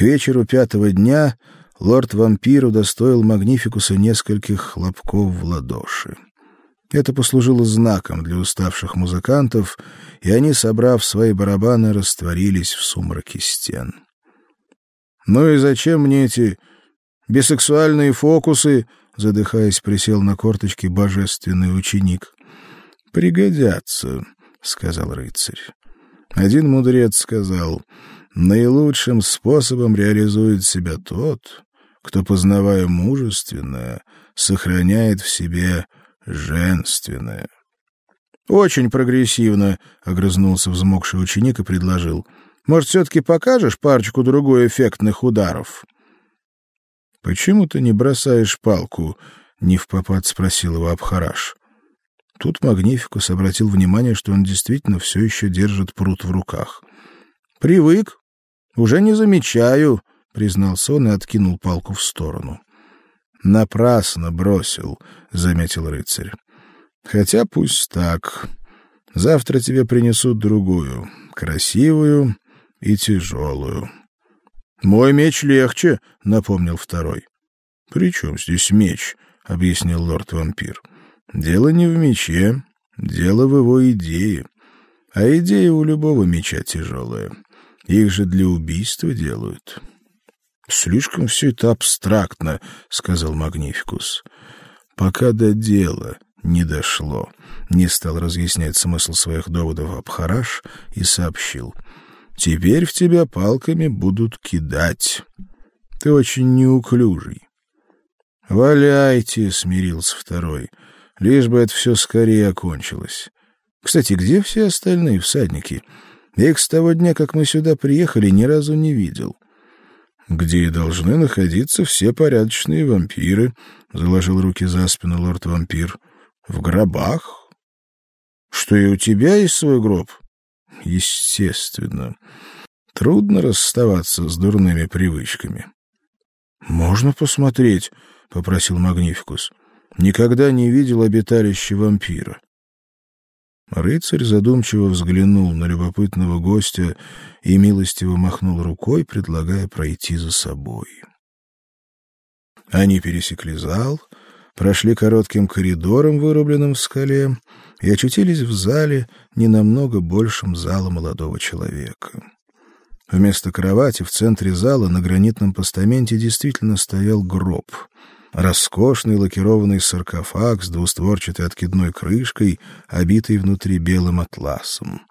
К вечеру пятого дня лорд-вампир удостоил Магнификуса нескольких хлопков в ладоши. Это послужило знаком для уставших музыкантов, и они, собрав свои барабаны, растворились в сумраке стен. «Ну и зачем мне эти бисексуальные фокусы?» — задыхаясь, присел на корточки божественный ученик. «Пригодятся», — сказал рыцарь. Один мудрец сказал, «Наилучшим способом реализует себя тот, кто, познавая мужественное, сохраняет в себе женственное». «Очень прогрессивно», — огрызнулся взмокший ученик и предложил. «Может, все-таки покажешь парочку-другую эффектных ударов?» «Почему ты не бросаешь палку?» — не в попад спросил его Абхараш. Тут Магнификус обратил внимание, что он действительно все еще держит пруд в руках. «Привык. Уже не замечаю», — признался он и откинул палку в сторону. «Напрасно бросил», — заметил рыцарь. «Хотя пусть так. Завтра тебе принесут другую, красивую и тяжелую». «Мой меч легче», — напомнил второй. «При чем здесь меч?» — объяснил лорд-вампир. Дело не в мече, дело в его идее. А идея у любого меча тяжелая. Их же для убийства делают. Слишком все это абстрактно, сказал Магнификус. Пока до дела не дошло. Не стал разъяснять смысл своих доводов Абхараш и сообщил: "Теперь в тебя палками будут кидать. Ты очень неуклюжий". "Валяйте", смирился второй. Лишь бы это все скорее окончилось. Кстати, где все остальные всадники? Я их с того дня, как мы сюда приехали, ни разу не видел. Где и должны находиться все порядочные вампиры, заложил руки за спину лорд-вампир. В гробах? Что и у тебя есть свой гроб? Естественно. Трудно расставаться с дурными привычками. Можно посмотреть, попросил Магнификус. Никогда не видел обиталище вампира. Рыцарь задумчиво взглянул на любопытного гостя и милостиво махнул рукой, предлагая пройти за собой. Они пересекли зал, прошли коротким коридором, вырубленным в скале, и очутились в зале, не намного большем зала молодого человека. Вместо кровати в центре зала на гранитном постаменте действительно стоял гроб — роскошный лакированный саркофаг с двустворчатой откидной крышкой, обитый внутри белым атласом.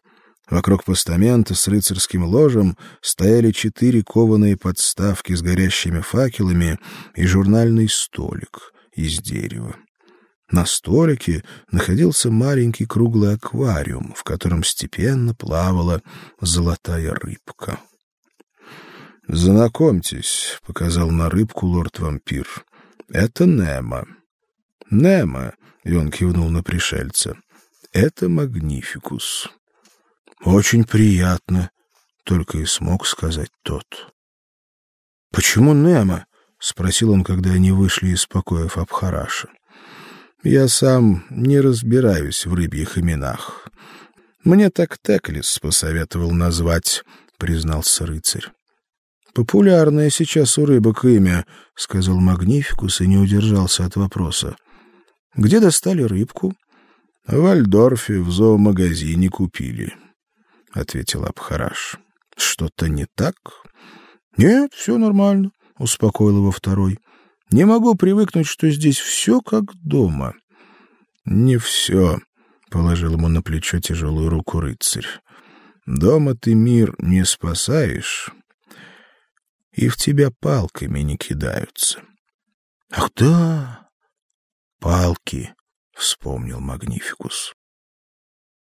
Вокруг постамента с рыцарским ложем стояли четыре кованые подставки с горящими факелами и журнальный столик из дерева. На столике находился маленький круглый аквариум, в котором степенно плавала золотая рыбка. "Знакомьтесь", показал на рыбку лорд-вампир. Это Немо. Немо, и он кивнул на пришельца. Это Магнификус. Очень приятно, только и смог сказать тот. Почему Немо? спросил он, когда они вышли из покоев Абхараша. Я сам не разбираюсь в рыбьих именах. Мне так Теклис посоветовал назвать, признался рыцарь. Популярное сейчас у рыбок имя, сказал Магнификус и не удержался от вопроса. Где достали рыбку? В Вальдорфе в зоомагазине купили, ответил Абхараш. Что-то не так? Нет, все нормально, успокоил его второй. Не могу привыкнуть, что здесь все как дома. Не все, положил ему на плечо тяжелую руку рыцарь. Дома ты мир не спасаешь, и в тебя палками не кидаются. Ах да, палки, вспомнил Магнификус.